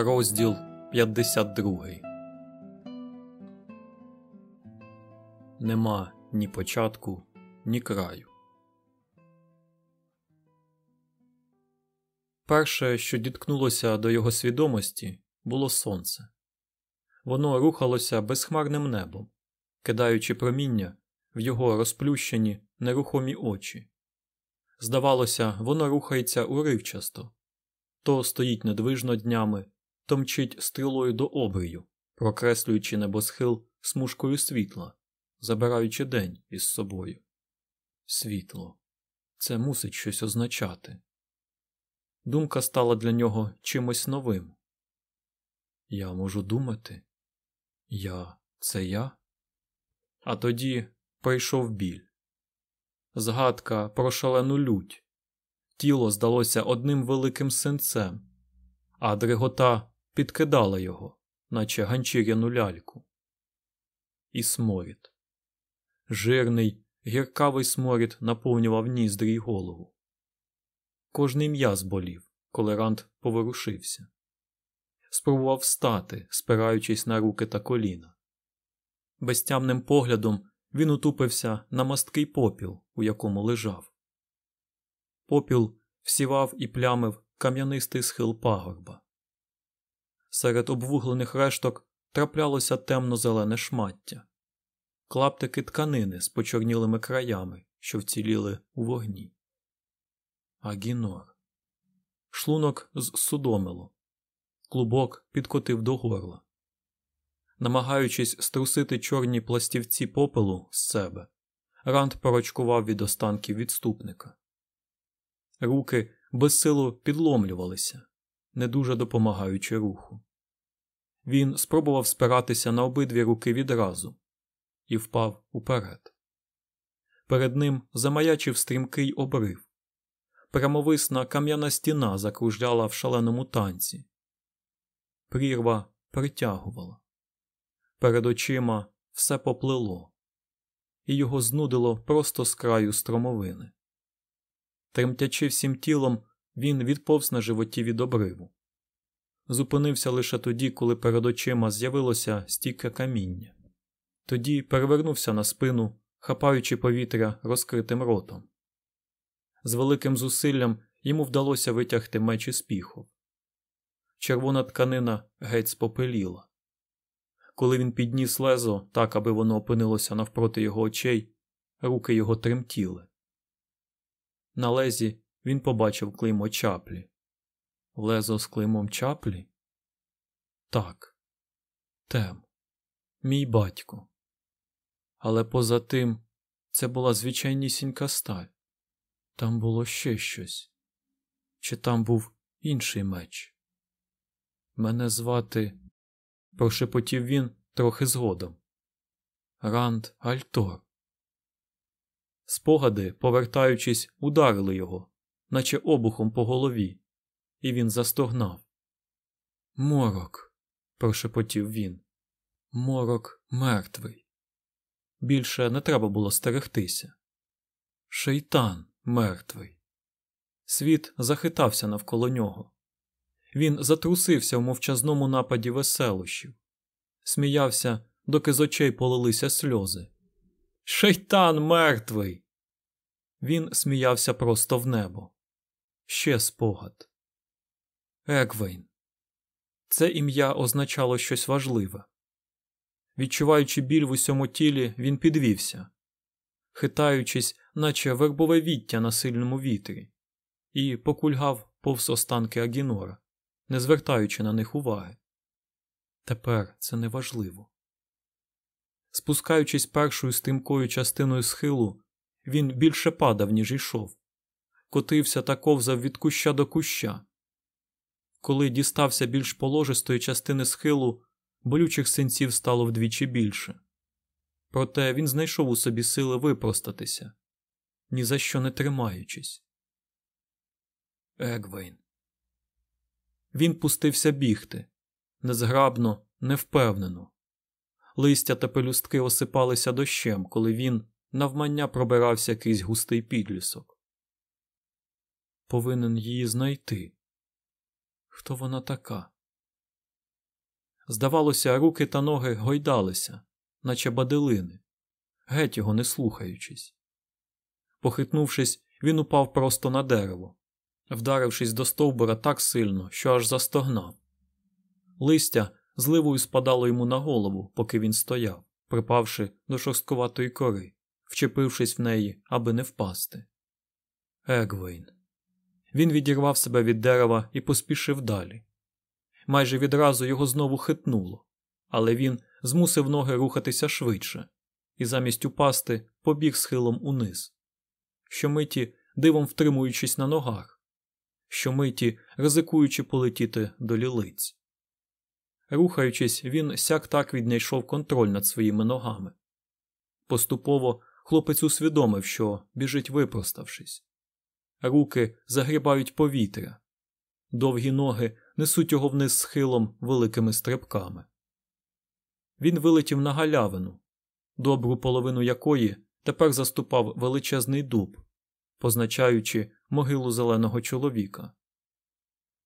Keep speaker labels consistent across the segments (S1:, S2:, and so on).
S1: Розділ 52 Нема ні початку, ні краю. Перше, що діткнулося до його свідомості, було сонце. Воно рухалося безхмарним небом, кидаючи проміння в його розплющені нерухомі очі. Здавалося, воно рухається уривчасто, то стоїть недвижно днями, то мчить стрілою до обрію, прокреслюючи небосхил смужкою світла, забираючи день із собою. Світло. Це мусить щось означати. Думка стала для нього чимось новим. Я можу думати? Я це я? А тоді прийшов біль. Згадка про шалену лють. Тіло здалося одним великим синцем, а дригота підкидала його, наче ганчір'яну ляльку. І сморід. Жирний, гіркавий сморід наповнював ніздрі й голову. Кожний м'яз болів, коли Рант поворушився. Спробував встати, спираючись на руки та коліна. Безтямним поглядом він утупився на масткий попіл, у якому лежав. Попіл всівав і плямив кам'янистий схил пагорба. Серед обвуглених решток траплялося темно-зелене шмаття, клаптики тканини з почорнілими краями, що вціліли у вогні. Агінор. Шлунок судомило. Клубок підкотив до горла. Намагаючись струсити чорні пластівці попелу з себе, Ранд порочкував від останків відступника. Руки безсилу підломлювалися, не дуже допомагаючи руху. Він спробував спиратися на обидві руки відразу і впав уперед. Перед ним замаячив стрімкий обрив. Прямовисна кам'яна стіна закружляла в шаленому танці. Прірва притягувала. Перед очима все поплило, і його знудило просто з краю стромовини. Тремтячи всім тілом, він відповз на животі від обриву. Зупинився лише тоді, коли перед очима з'явилося стійке каміння. Тоді перевернувся на спину, хапаючи повітря розкритим ротом. З великим зусиллям йому вдалося витягти меч із піхов. Червона тканина геть спопеліла. Коли він підніс лезо так, аби воно опинилося навпроти його очей, руки його тремтіли. На лезі він побачив клеймо чаплі. Лезо з клеймом чаплі? Так. Тем. Мій батько. Але поза тим це була звичайнісінька сталь. Там було ще щось. Чи там був інший меч? Мене звати, прошепотів він трохи згодом. Ранд Альтор. Спогади, повертаючись, ударили його, наче обухом по голові, і він застогнав. Морок, прошепотів він. Морок мертвий. Більше не треба було стерегтися. Шейтан мертвий. Світ захитався навколо нього. Він затрусився в мовчазному нападі веселощів, сміявся, доки з очей полилися сльози. Шейтан мертвий. Він сміявся просто в небо. Ще спогад. Еквейн. Це ім'я означало щось важливе. Відчуваючи біль в усьому тілі, він підвівся, хитаючись, наче вербове віття на сильному вітрі, і покульгав повз останки Агінора, не звертаючи на них уваги. Тепер це неважливо. Спускаючись першою стрімкою частиною схилу, він більше падав, ніж йшов, котився та ковзав від куща до куща. Коли дістався більш положистої частини схилу, болючих синців стало вдвічі більше. Проте він знайшов у собі сили випростатися, ні за що не тримаючись. Егвейн. Він пустився бігти незграбно, невпевнено. Листя та пелюстки осипалися дощем, коли він навмання пробирався крізь густий підлісок. Повинен її знайти. Хто вона така? Здавалося, руки та ноги гойдалися, наче баделини, геть його не слухаючись. Похитнувшись, він упав просто на дерево, вдарившись до стовбура так сильно, що аж застогнав. Листя зливою спадало йому на голову, поки він стояв, припавши до шорсткуватої кори, вчепившись в неї, аби не впасти. Егвейн. Він відірвав себе від дерева і поспішив далі. Майже відразу його знову хитнуло, але він змусив ноги рухатися швидше і замість упасти побіг схилом униз, щомиті дивом втримуючись на ногах, щомиті ризикуючи полетіти до лілиць. Рухаючись, він сяк так віднайшов контроль над своїми ногами. Поступово хлопець усвідомив, що біжить випроставшись. Руки загрібають повітря, довгі ноги несуть його вниз схилом великими стрибками. Він вилетів на галявину, добру половину якої тепер заступав величезний дуб, позначаючи могилу зеленого чоловіка.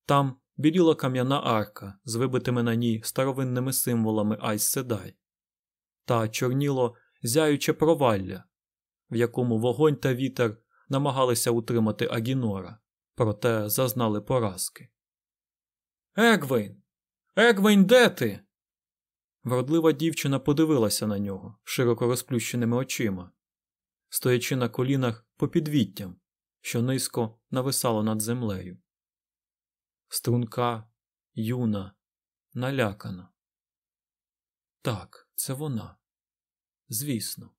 S1: Там біліла кам'яна арка з вибитими на ній старовинними символами Айс Седай, та чорніло зяюче провалля, в якому вогонь та вітер намагалися утримати Агінора, проте зазнали поразки. Егвейн! Егвейн, де ти? Вродлива дівчина подивилася на нього широко розплющеними очима, стоячи на колінах по підвіттям, що низько нависало над землею. Струнка, юна, налякана. Так, це вона. Звісно.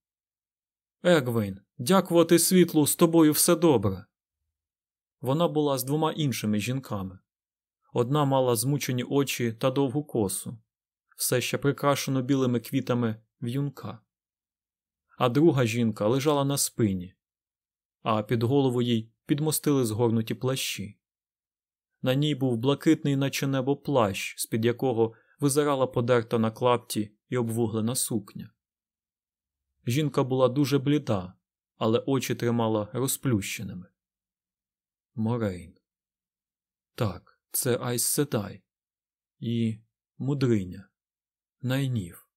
S1: Егвейн, дякувати світлу, з тобою все добре. Вона була з двома іншими жінками. Одна мала змучені очі та довгу косу, все ще прикрашено білими квітами в'юнка. А друга жінка лежала на спині, а під голову їй підмостили згорнуті плащі. На ній був блакитний, наче небо плащ, з під якого визирала подерта на клапті і обвуглена сукня. Жінка була дуже бліда, але очі тримала розплющеними. Морейн. Так, це Айс Седай. І мудриня. Найнів.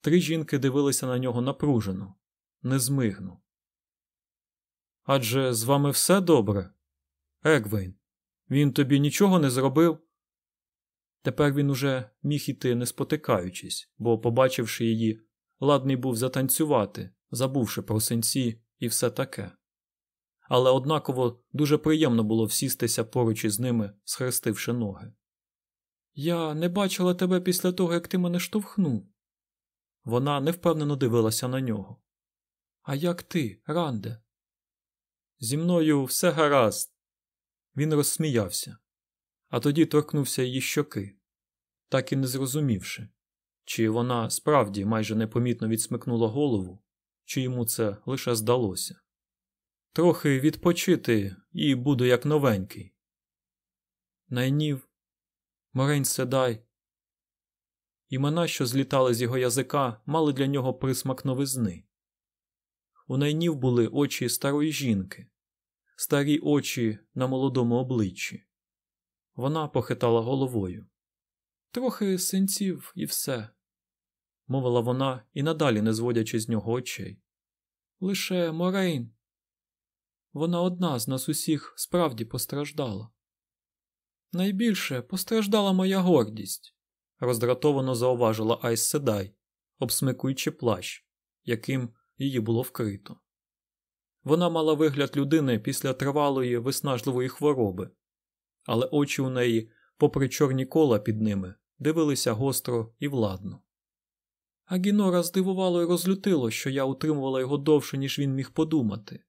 S1: Три жінки дивилися на нього напружено, незмигно. Адже з вами все добре? Егвейн, він тобі нічого не зробив? Тепер він уже міг іти не спотикаючись, бо, побачивши її, ладний був затанцювати, забувши про синці і все таке. Але однаково дуже приємно було всістися поруч із ними, схрестивши ноги. Я не бачила тебе після того, як ти мене штовхнув. Вона невпевнено дивилася на нього. А як ти, Ранде? Зі мною все гаразд. Він розсміявся, а тоді торкнувся її щоки, так і не зрозумівши, чи вона справді майже непомітно відсмикнула голову, чи йому це лише здалося. Трохи відпочити і буду як новенький. Найнів, Морень Седай. Імена, що злітали з його язика, мали для нього присмак новизни. У найнів були очі старої жінки, старі очі на молодому обличчі. Вона похитала головою. Трохи синців і все, мовила вона і надалі не зводячи з нього очей. Лише Морейн. Вона одна з нас усіх справді постраждала. Найбільше постраждала моя гордість, роздратовано зауважила Айс Седай, обсмикуючи плащ, яким її було вкрито. Вона мала вигляд людини після тривалої виснажливої хвороби, але очі у неї, попри чорні кола під ними, дивилися гостро і владно. А Гінора здивувало і розлютило, що я утримувала його довше, ніж він міг подумати.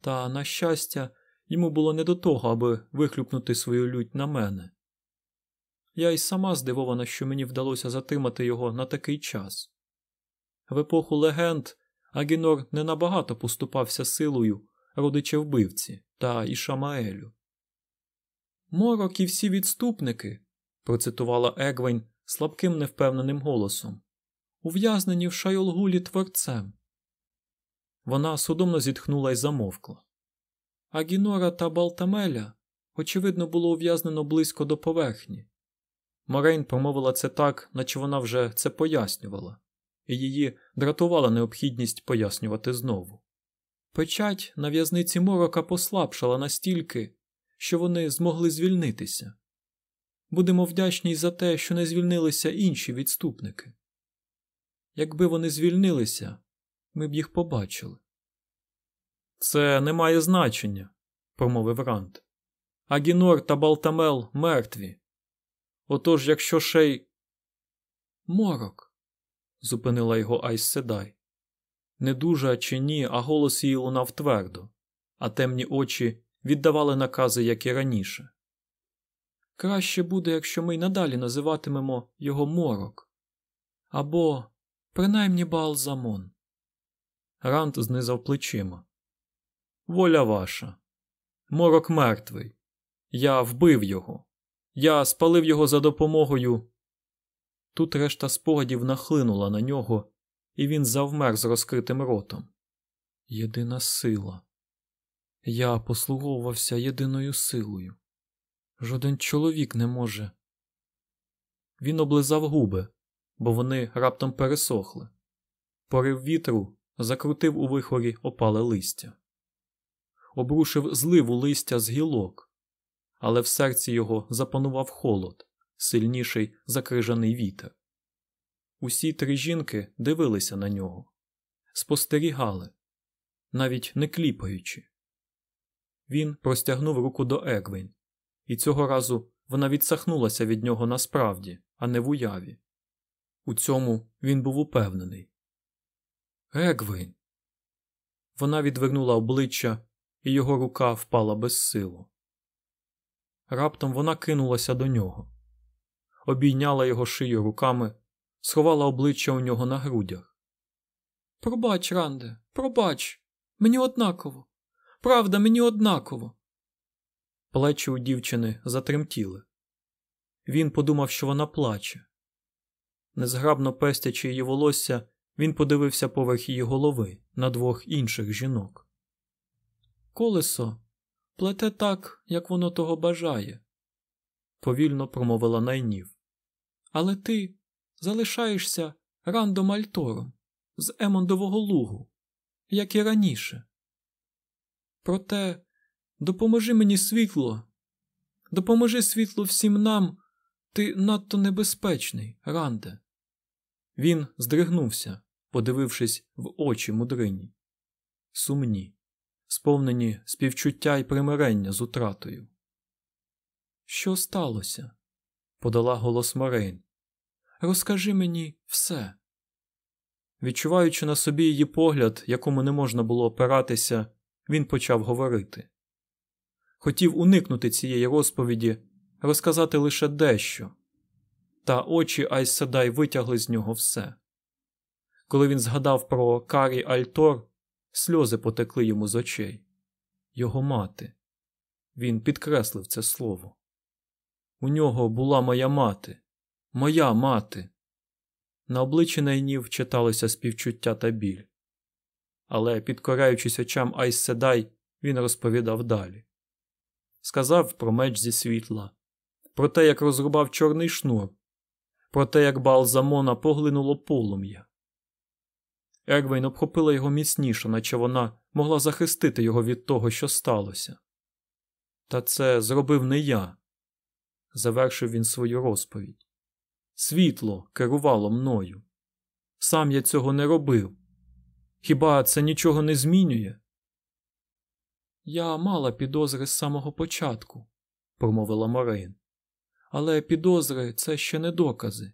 S1: Та, на щастя, йому було не до того, аби вихлюпнути свою лють на мене. Я й сама здивована, що мені вдалося затримати його на такий час. В епоху легенд Агінор не набагато поступався силою родича вбивці та Ішамаелю. Морок і всі відступники, процитувала Егвень слабким невпевненим голосом, ув'язнені в Шайолгулі творцем. Вона судомно зітхнула й замовкла. Агінора та Балтамеля, очевидно, було ув'язнено близько до поверхні. Морейн промовила це так, наче вона вже це пояснювала, і її дратувала необхідність пояснювати знову. Печать на в'язниці морока послабшала настільки, що вони змогли звільнитися. Будемо вдячні й за те, що не звільнилися інші відступники. Якби вони звільнилися, ми б їх побачили. Це не має значення, промовив Рант. Агінор та Балтамел мертві. Отож, якщо шей. Морок. зупинила його Айс Седай. Не дуже чи ні, а голос її лунав твердо, а темні очі віддавали накази, як і раніше. Краще буде, якщо ми й надалі називатимемо його морок або принаймні Балзамон. Рант знизав плечима. Воля ваша. Морок мертвий. Я вбив його. Я спалив його за допомогою. Тут решта спогадів нахлинула на нього, і він завмер з розкритим ротом. Єдина сила. Я послуговувався єдиною силою. Жоден чоловік не може. Він облизав губи, бо вони раптом пересохли. Порив вітру закрутив у вихорі опале листя, обрушив зливу листя з гілок, але в серці його запанував холод, сильніший закрижаний вітер. Усі три жінки дивилися на нього, спостерігали, навіть не кліпаючи. Він простягнув руку до Егвін, і цього разу вона відсахнулася від нього насправді, а не в уяві. У цьому він був упевнений. Егвін. Вона відвернула обличчя, і його рука впала без силу. Раптом вона кинулася до нього, обійняла його шию руками, сховала обличчя у нього на грудях. Пробач, Ранде, пробач, мені однаково. Правда, мені однаково. Плечі у дівчини затремтіли. Він подумав, що вона плаче. Незграбно пестячи її волосся, він подивився поверх її голови на двох інших жінок. Колесо плете так, як воно того бажає, повільно промовила найнів. Але ти залишаєшся рандом Альтором з Емондового лугу, як і раніше. Проте допоможи мені світло, допоможи світло всім нам, ти надто небезпечний, Ранде. Він здригнувся, подивившись в очі мудрині. Сумні, сповнені співчуття й примирення з утратою. Що сталося? подала голос Морейн. Розкажи мені все. Відчуваючи на собі її погляд, якому не можна було опиратися, він почав говорити. Хотів уникнути цієї розповіді, розказати лише дещо, та очі Айседай витягли з нього все. Коли він згадав про Карі Альтор, сльози потекли йому з очей. Його мати. Він підкреслив це слово. У нього була моя мати, моя мати. На обличчі найнів читалося співчуття та біль. Але, підкораючись очам Айседай, він розповідав далі. Сказав про меч зі світла, про те, як розрубав чорний шнур, про те, як Балзамона поглинуло полум'я. Ергвейн обхопила його міцніше, наче вона могла захистити його від того, що сталося. Та це зробив не я, завершив він свою розповідь. Світло керувало мною. Сам я цього не робив. Хіба це нічого не змінює? Я мала підозри з самого початку, промовила Морейн. Але підозри це ще не докази.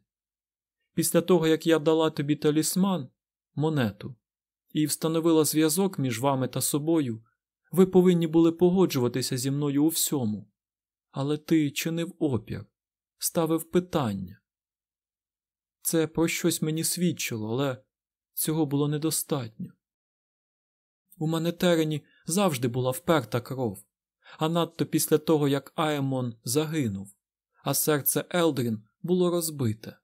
S1: Після того, як я дала тобі талісман, монету, і встановила зв'язок між вами та собою, ви повинні були погоджуватися зі мною у всьому. Але ти чинив опір, ставив питання. Це про щось мені свідчило, але цього було недостатньо. У мене терені завжди була вперта кров, а надто після того, як Аемон загинув, а серце Елдрін було розбите.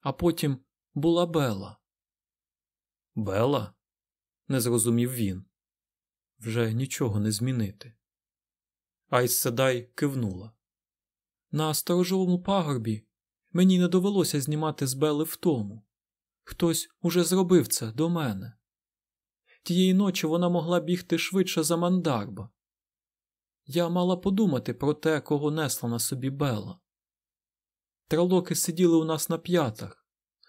S1: А потім була Бела. Бела? не зрозумів він. Вже нічого не змінити. Айс Седай кивнула. На сторожовому пагорбі мені не довелося знімати з Бели втому. Хтось уже зробив це до мене. Тієї ночі вона могла бігти швидше за мандарба. Я мала подумати про те, кого несла на собі Бела. Тралоки сиділи у нас на п'ятах,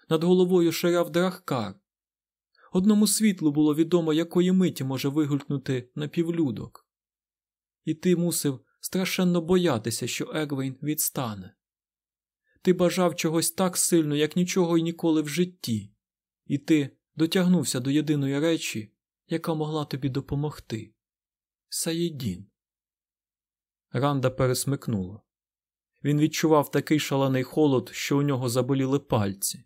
S1: над головою ширяв драхкар. Одному світлу було відомо, якої миті може вигулькнути напівлюдок. І ти мусив страшенно боятися, що Егвейн відстане. Ти бажав чогось так сильно, як нічого й ніколи в житті, і ти дотягнувся до єдиної речі, яка могла тобі допомогти Саєдін. Ранда пересмикнула. Він відчував такий шалений холод, що у нього заболіли пальці.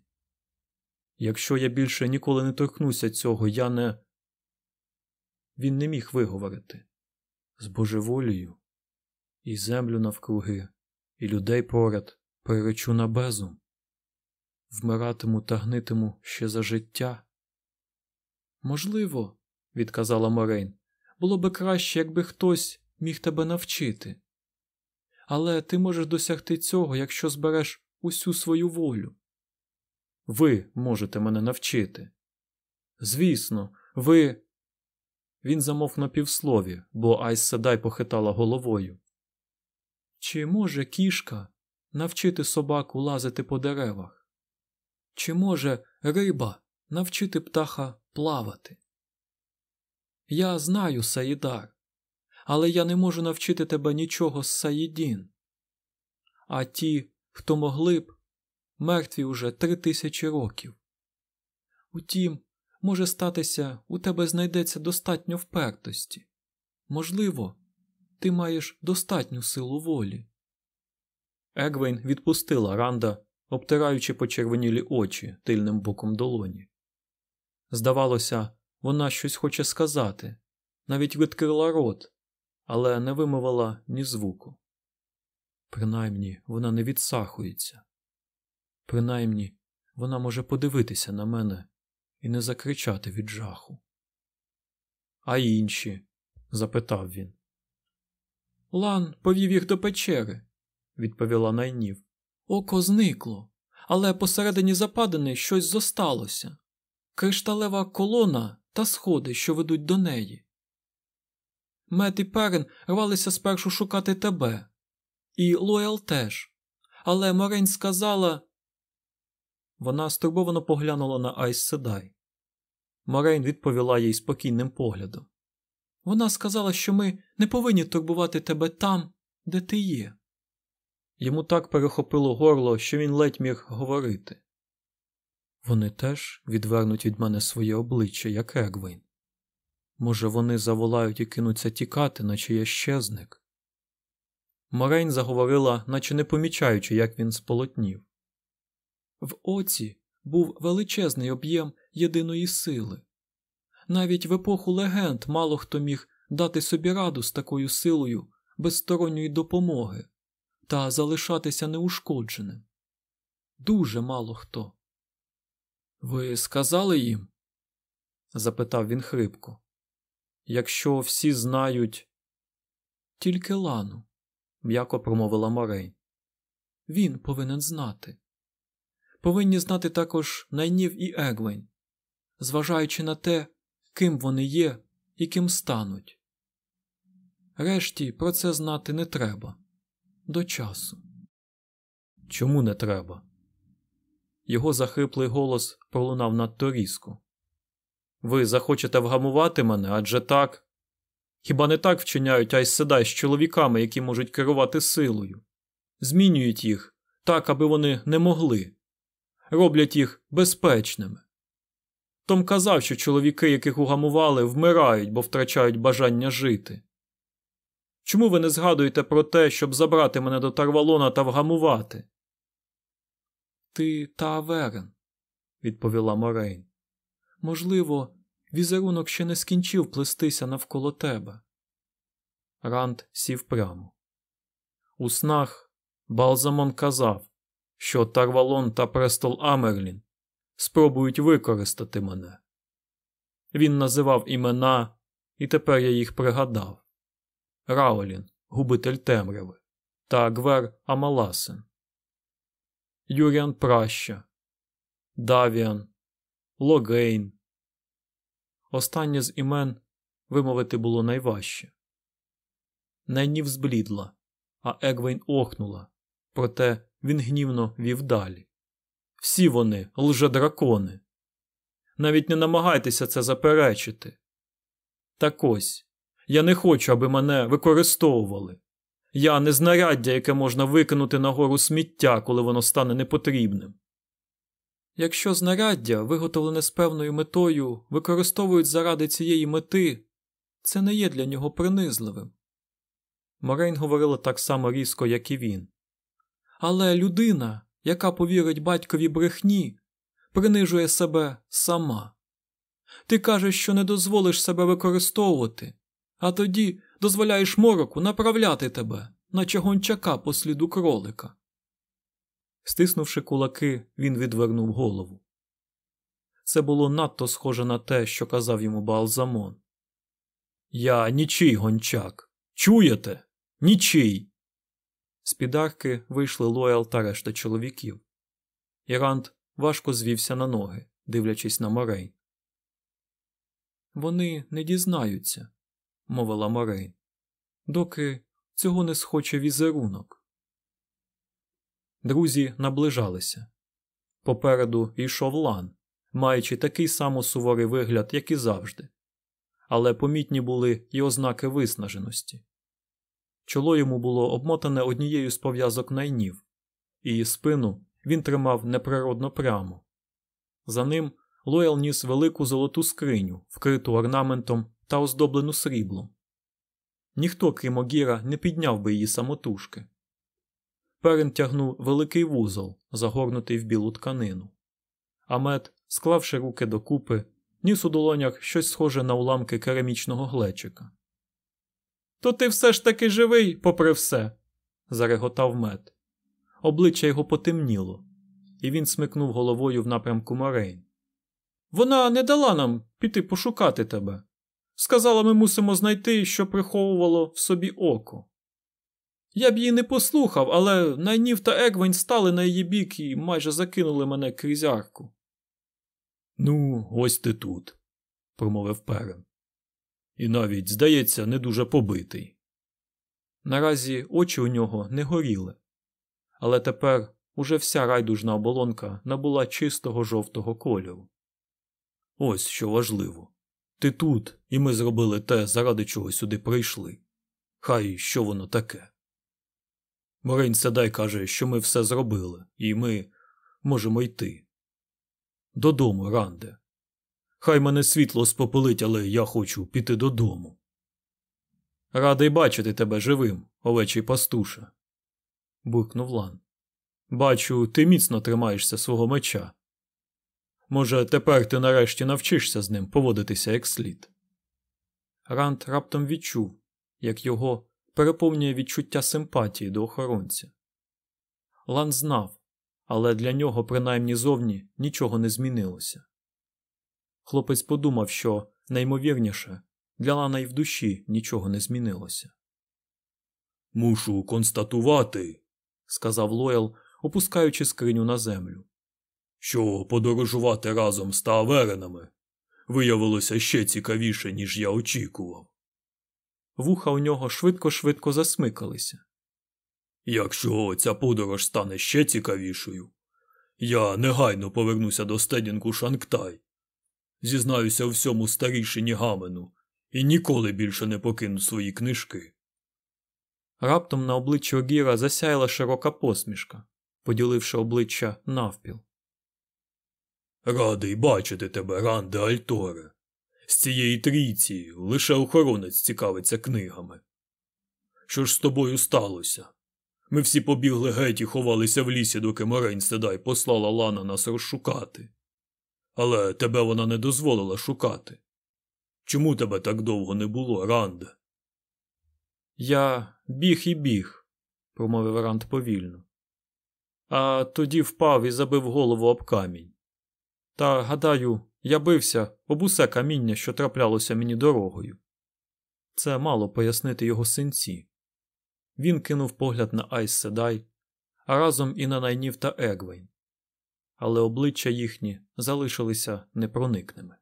S1: Якщо я більше ніколи не торкнуся цього, я не. Він не міг виговорити з божеволію, і землю навкруги, і людей поряд переречу на безум, вмиратиму та гнитиму ще за життя. Можливо, відказала Морейн, було би краще, якби хтось міг тебе навчити. Але ти можеш досягти цього, якщо збереш усю свою волю. Ви можете мене навчити. Звісно, ви. Він замовк на півслові, бо Айс Седай похитала головою. Чи може кішка навчити собаку лазити по деревах? Чи може риба навчити птаха плавати? Я знаю, Саїдар, але я не можу навчити тебе нічого з Саїдін. А ті, хто могли б, мертві уже три тисячі років. Утім, може статися, у тебе знайдеться достатньо впертості. Можливо, ти маєш достатню силу волі. Егвейн відпустила Ранда, обтираючи почервонілі очі тильним боком долоні. Здавалося, вона щось хоче сказати, навіть відкрила рот, але не вимовила ні звуку. Принаймні вона не відсахується. Принаймні вона може подивитися на мене і не закричати від жаху. А інші? запитав він. Лан повів їх до печери, відповіла найнів. Око зникло, але посередині западини щось зосталося кришталева колона та сходи, що ведуть до неї. Мет і Перен рвалися спершу шукати тебе, і Лоял теж, але Морень сказала. Вона стурбовано поглянула на Айс Седай. Морейн відповіла їй спокійним поглядом. Вона сказала, що ми не повинні турбувати тебе там, де ти є. Йому так перехопило горло, що він ледь міг говорити. Вони теж відвернуть від мене своє обличчя, як Егвейн. Може, вони заволають і кинуться тікати, наче я щезник. Морейн заговорила, наче не помічаючи, як він сполотнів. В оці був величезний об'єм єдиної сили. Навіть в епоху легенд мало хто міг дати собі раду з такою силою без сторонньої допомоги та залишатися неушкодженим. Дуже мало хто. Ви сказали їм? запитав він хрипко. Якщо всі знають. Тільки Лану, м'яко промовила Морейн. Він повинен знати. Повинні знати також Найнів і Егвейн, зважаючи на те, ким вони є і ким стануть. Решті про це знати не треба до часу. Чому не треба? Його захриплий голос пролунав надто різко. Ви захочете вгамувати мене адже так. Хіба не так вчиняють Айсседай з чоловіками, які можуть керувати силою, змінюють їх так, аби вони не могли, роблять їх безпечними. Том казав, що чоловіки, яких угамували, вмирають, бо втрачають бажання жити. Чому ви не згадуєте про те, щоб забрати мене до Тарвалона та вгамувати? Ти Тааверен, відповіла Морейн. Можливо, візерунок ще не скінчив плестися навколо тебе. Ранд сів прямо. У снах Ба'алзамон казав, що Тар Валон та престол Амерлін спробують використати мене. Він називав імена, і тепер я їх пригадав. Раолін, губитель темряви, та Гвер Амаласен, Юріан Праща, Давіан, Логейн. Останнє з імен вимовити було найважче. Найнів зблідла, а Егвейн охнула, проте він гнівно вів далі. Всі вони лжедракони. Навіть не намагайтеся це заперечити. Так ось, я не хочу, аби мене використовували. Я не знаряддя, яке можна викинути на гору сміття, коли воно стане непотрібним. Якщо знаряддя, виготовлене з певною метою, використовують заради цієї мети, це не є для нього принизливим. Морейн говорила так само різко, як і він. Але людина, яка повірить батькові брехні, принижує себе сама. Ти кажеш, що не дозволиш себе використовувати, а тоді дозволяєш мороку направляти тебе, наче гончака по сліду кролика. Стиснувши кулаки, він відвернув голову. Це було надто схоже на те, що казав йому Балзамон. Я нічий гончак. Чуєте? Нічий. З підарки вийшли Лоял та решта чоловіків. Ірант важко звівся на ноги, дивлячись на Морей. Вони не дізнаються, мовила Морей, доки цього не схоче візерунок. Друзі наближалися. Попереду йшов лан, маючи такий само суворий вигляд, як і завжди, але помітні були й ознаки виснаженості. Чоло йому було обмотане однією з пов'язок найнів, і спину він тримав неприродно прямо. За ним Лоял ніс велику золоту скриню, вкриту орнаментом та оздоблену сріблом. Ніхто, крім Огіра, не підняв би її самотужки. Перен тягнув великий вузол, загорнутий в білу тканину. Амет, склавши руки докупи, ніс у долонях щось схоже на уламки керамічного глечика. То ти все ж таки живий, попри все, зареготав мед. Обличчя його потемніло, і він смикнув головою в напрямку Морейн. Вона не дала нам піти пошукати тебе. Сказала, ми мусимо знайти, що приховувало в собі око. Я б її не послухав, але Найнів та Егвень стали на її бік і майже закинули мене крізь арку. Ну, ось ти тут, промовив Перен. І навіть, здається, не дуже побитий. Наразі очі у нього не горіли, але тепер уже вся райдужна оболонка набула чистого жовтого кольору. Ось що важливо. Ти тут, і ми зробили те, заради чого сюди прийшли. Хай що воно таке. Морень Седай каже, що ми все зробили, і ми можемо йти. Додому, Ранде. Хай мене світло спопилить, але я хочу піти додому. Радий бачити тебе живим, овечий пастуша, буркнув Лан. Бачу, ти міцно тримаєшся свого меча. Може, тепер ти нарешті навчишся з ним поводитися як слід. Ранд раптом відчув, як його переповнює відчуття симпатії до охоронця. Лан знав, але для нього, принаймні зовні, нічого не змінилося. Хлопець подумав, що найімовірніше для Лана й в душі нічого не змінилося. Мушу констатувати, сказав Лоял, опускаючи скриню на землю, що подорожувати разом з таверенами виявилося ще цікавіше, ніж я очікував. Вуха у нього швидко-швидко засмикалися. Якщо ця подорож стане ще цікавішою, я негайно повернуся до стедінку Шанктай, зізнаюся у всьому старішині Гамену і ніколи більше не покину свої книжки. Раптом на обличчі Огіра засяяла широка посмішка, поділивши обличчя навпіл. Радий бачити тебе, Ранде Альторе. З цієї трійці лише охоронець цікавиться книгами. Що ж з тобою сталося? Ми всі побігли геть і ховалися в лісі, доки Морень Седай послала Лана нас розшукати. Але тебе вона не дозволила шукати. Чому тебе так довго не було, Ранде? Я біг і біг, промовив Ранд повільно. А тоді впав і забив голову об камінь. Та, гадаю, я бився об усе каміння, що траплялося мені дорогою. Це мало пояснити його синці. він кинув погляд на Айс Седай, а разом і на Найнів та Егвейн. Але обличчя їхні залишилися непроникними.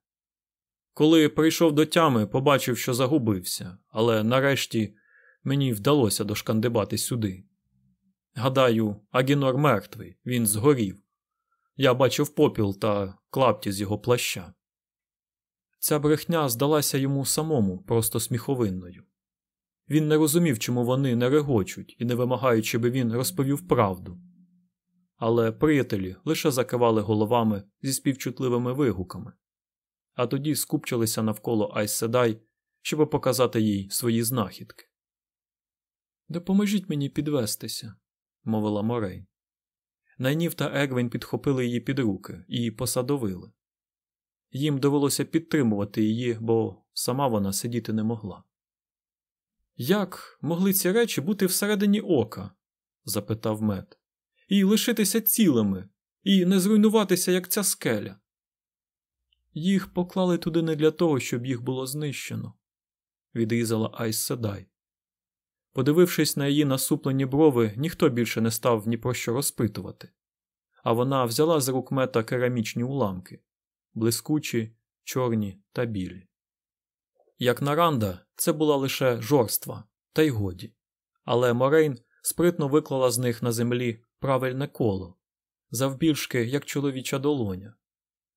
S1: Коли прийшов до тями, побачив, що загубився, але нарешті мені вдалося дошкандибати сюди. Гадаю, Агінор мертвий, він згорів. Я бачив попіл та клапті з його плаща. Ця брехня здалася йому самому просто сміховинною. Він не розумів, чому вони не регочуть і не вимагають, щоб він розповів правду. Але приятелі лише закивали головами зі співчутливими вигуками, а тоді скупчилися навколо Айседай, щоб показати їй свої знахідки. Допоможіть мені підвестися, мовила Морей. Найнів та Егвін підхопили її під руки і посадовили. Їм довелося підтримувати її, бо сама вона сидіти не могла. Як могли ці речі бути всередині ока? запитав мед, і лишитися цілими, і не зруйнуватися, як ця скеля. Їх поклали туди не для того, щоб їх було знищено, відрізала Айс Седай. Подивившись на її насуплені брови, ніхто більше не став ні про що розпитувати, а вона взяла з рук мета керамічні уламки блискучі, чорні та білі. Як на Ранда, це була лише жорства, та й годі, але Морейн спритно виклала з них на землі правильне коло, завбільшки, як чоловіча долоня,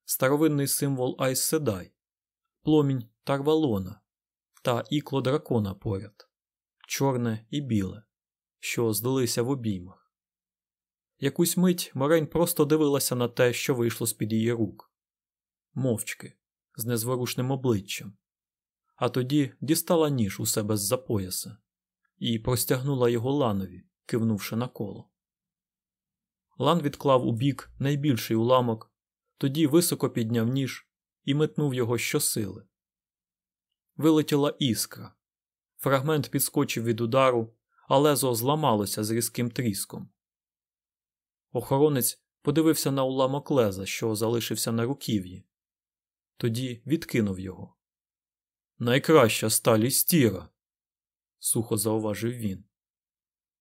S1: старовинний символ Айс Седай, пломінь Тарвалона та ікло дракона поряд, чорне і біле, що здалися в обіймах. Якусь мить Морейн просто дивилася на те, що вийшло з під її рук, мовчки, з незворушним обличчям а тоді дістала ніж у себе з за пояса і простягнула його ланові, кивнувши на коло. Лан відклав у бік найбільший уламок, тоді високо підняв ніж і метнув його щосили. Вилетіла іскра. Фрагмент підскочив від удару, а лезо зламалося з різким тріском. Охоронець подивився на уламок леза, що залишився на руків'ї, тоді відкинув його. Найкраща сталі стіра, сухо зауважив він.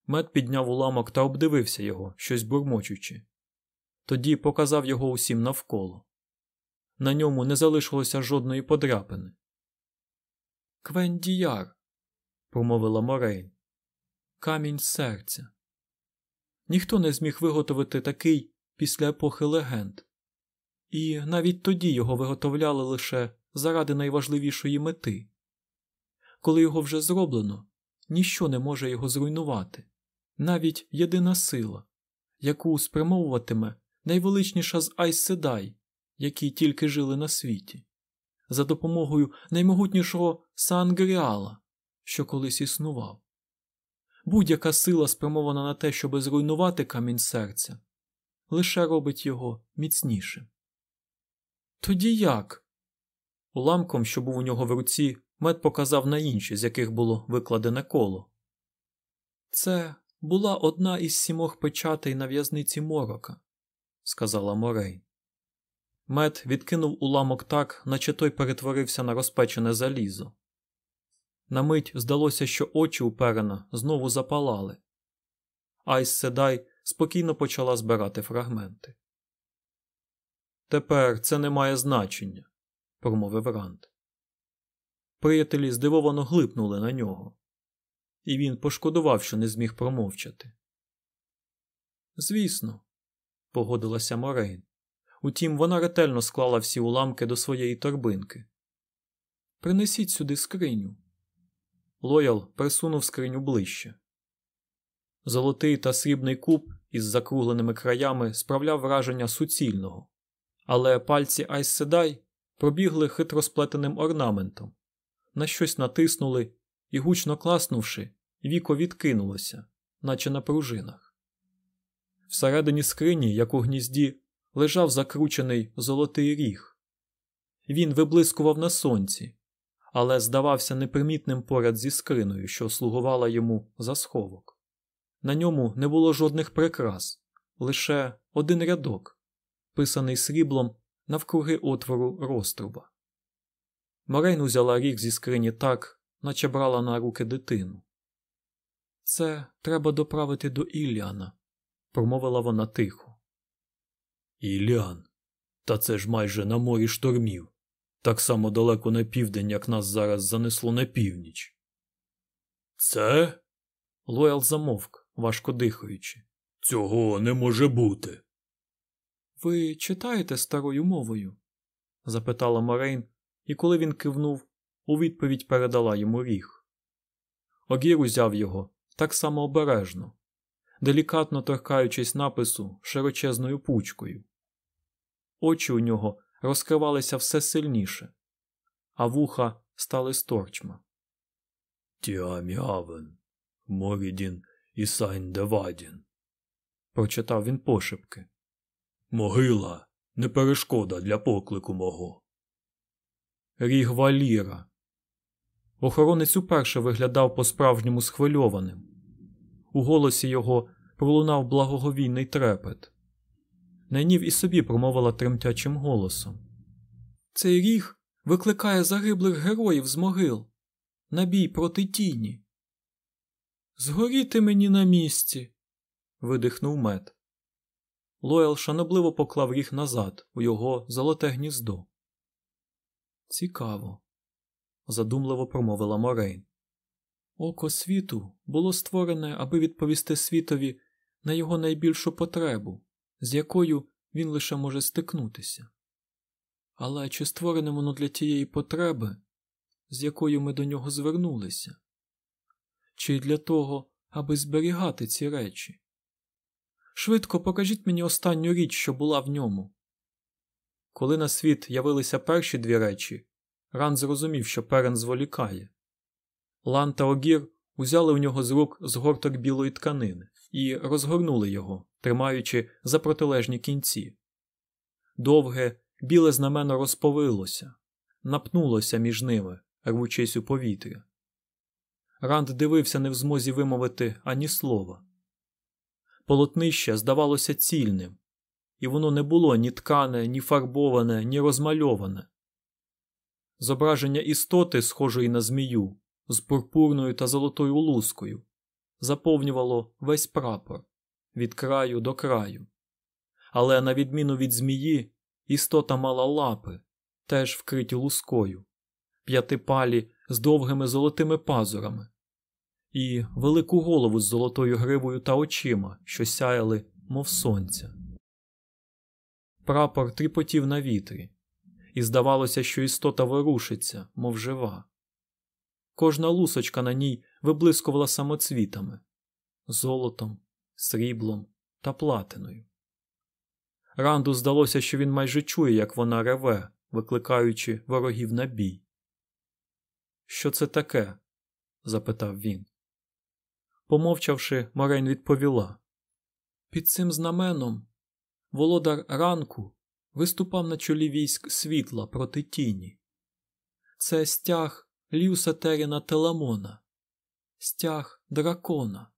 S1: Мед підняв уламок та обдивився його, щось бурмочучи. Тоді показав його усім навколо. На ньому не залишилося жодної подряпини. Квендіяр, промовила Морейн. Камінь серця. Ніхто не зміг виготовити такий після епохи легенд, і навіть тоді його виготовляли лише заради найважливішої мети. Коли його вже зроблено, ніщо не може його зруйнувати, навіть єдина сила, яку спрямовуватиме найвеличніша з Айс-Седай, які тільки жили на світі, за допомогою наймогутнішого Сангріала, що колись існував. Будь-яка сила спрямована на те, щоб зруйнувати камінь серця, лише робить його міцнішим. Тоді як? Уламком, що був у нього в руці, мед показав на інші, з яких було викладене коло. Це була одна із сімох печатей на в'язниці морока, сказала Морей. Мед відкинув уламок так, наче той перетворився на розпечене залізо. На мить здалося, що очі у Перена знову запалали. Айс Седай спокійно почала збирати фрагменти. Тепер це не має значення промовив Ранд. Приятелі здивовано глипнули на нього, і він пошкодував, що не зміг промовчати. Звісно, погодилася Морейн. Утім, вона ретельно склала всі уламки до своєї торбинки. Принесіть сюди скриню. Лоял присунув скриню ближче. Золотий та срібний куб із закругленими краями справляв враження суцільного, але пальці Айс Седай пробігли хитро сплетеним орнаментом, на щось натиснули і, гучно класнувши, віко відкинулося, наче на пружинах. Всередині скрині, як у гнізді, лежав закручений золотий ріг. Він виблискував на сонці, але здавався непримітним поряд зі скриною, що слугувала йому за сховок. На ньому не було жодних прикрас, лише один рядок, писаний сріблом навкруги отвору розтруба. Морейн узяла ріг зі скрині так, наче брала на руки дитину. Це треба доправити до Ілліана, промовила вона тихо.
S2: Ілліан? Та це ж майже на морі штормів. Так само далеко на південь, як нас зараз занесло на північ. Це?
S1: Лоял замовк, важко дихаючи.
S2: Цього не може бути.
S1: Ви читаєте старою мовою? запитала Морейн, і коли він кивнув, у відповідь передала йому ріг. Огір узяв його так само обережно, делікатно торкаючись напису широчезною пучкою. Очі у нього розкривалися все сильніше, а вуха стали сторчма.
S2: Тіам'явен, Морідін і Сайн Девадін,
S1: прочитав він пошепки.
S2: Могила не перешкода для поклику мого.
S1: Ріг Валіра. Охоронець уперше виглядав по-справжньому схвильованим. У голосі його пролунав благоговійний трепет. Найнів і собі промовила тремтячим голосом. Цей ріг викликає загиблих героїв з могил. Набій проти тіні. Згоріти мені на місці. видихнув мед. Лоял шанобливо поклав ріг назад у його золоте гніздо. Цікаво, задумливо промовила Морейн. Око світу було створене, аби відповісти світові на його найбільшу потребу, з якою він лише може стикнутися. Але чи створене воно для тієї потреби, з якою ми до нього звернулися? Чи для того, аби зберігати ці речі? Швидко покажіть мені останню річ, що була в ньому. Коли на світ явилися перші дві речі, Ран зрозумів, що перен зволікає. Лан та Огір узяли у нього з рук згорток білої тканини і розгорнули його, тримаючи за протилежні кінці. Довге, біле знамено розповилося, напнулося між ними, рвучись у повітря. Ранд дивився не в змозі вимовити ані слова. Полотнище здавалося цільним, і воно не було ні ткане, ні фарбоване, ні розмальоване. Зображення істоти, схожої на змію, з пурпурною та золотою лускою, заповнювало весь прапор від краю до краю. Але, на відміну від змії, істота мала лапи, теж вкриті лускою, п'ятипалі з довгими золотими пазурами, і велику голову з золотою гривою та очима, що сяяли, мов сонця. Прапор тріпотів на вітрі, і здавалося, що істота ворушиться, мов жива. Кожна лусочка на ній виблискувала самоцвітами, золотом, сріблом та платиною. Ранду здалося, що він майже чує, як вона реве, викликаючи ворогів на бій. Що це таке? запитав він. Помовчавши, Морейн відповіла. Під цим знаменом володар ранку виступав на чолі військ світла проти тіні. Це стяг Ліуса Теріна Теламона, стяг дракона.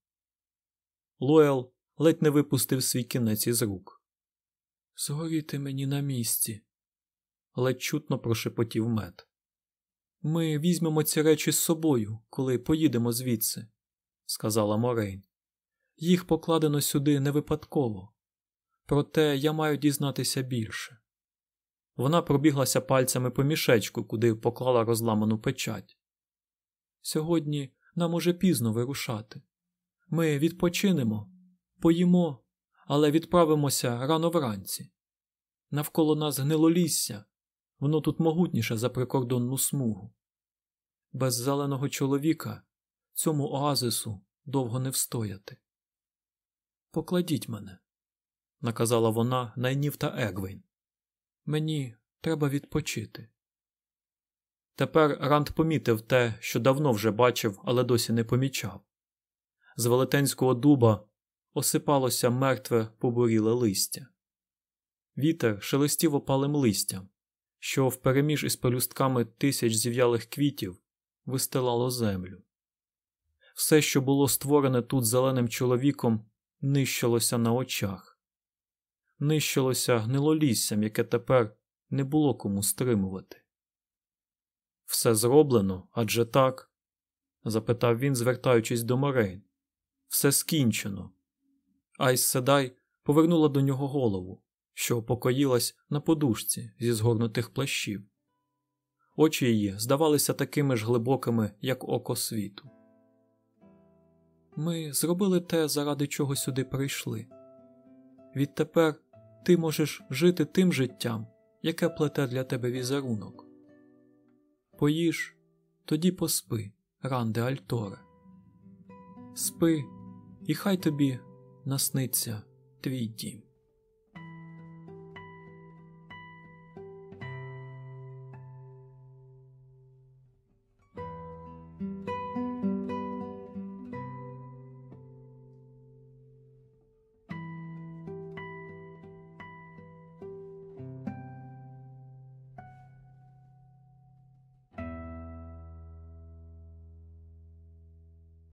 S1: Лоел ледь не випустив свій кінець із рук. Згоріти мені на місці, ледь чутно прошепотів мед. Ми візьмемо ці речі з собою, коли поїдемо звідси, сказала Морейн. Їх покладено сюди не випадково. Проте я маю дізнатися більше. Вона пробіглася пальцями по мішечку, куди поклала розламану печать. Сьогодні нам уже пізно вирушати. Ми відпочинемо, поїмо, але відправимося рано вранці. Навколо нас гнилолісся, воно тут могутніше за прикордонну смугу. Без зеленого чоловіка цьому оазису довго не встояти. Покладіть мене, наказала вона найнів та Егвейн. Мені треба відпочити. Тепер Ранд помітив те, що давно вже бачив, але досі не помічав. З велетенського дуба осипалося мертве побуріле листя. Вітер шелестів опалим листям, що впереміж із пелюстками тисяч зів'ялих квітів вистилало землю. Все, що було створене тут зеленим чоловіком, нищилося на очах, нищилося гнилоліссям, яке тепер не було кому стримувати. Все зроблено адже так? запитав він, звертаючись до Морейн. все скінчено. Айс Седай повернула до нього голову, що покоїлась на подушці зі згорнутих плащів. Очі її здавалися такими ж глибокими, як око світу. Ми зробили те, заради чого сюди прийшли. Відтепер ти можеш жити тим життям, яке плете для тебе візерунок. Поїж, тоді поспи, ранде Альторе. Спи, і хай тобі насниться твій дім.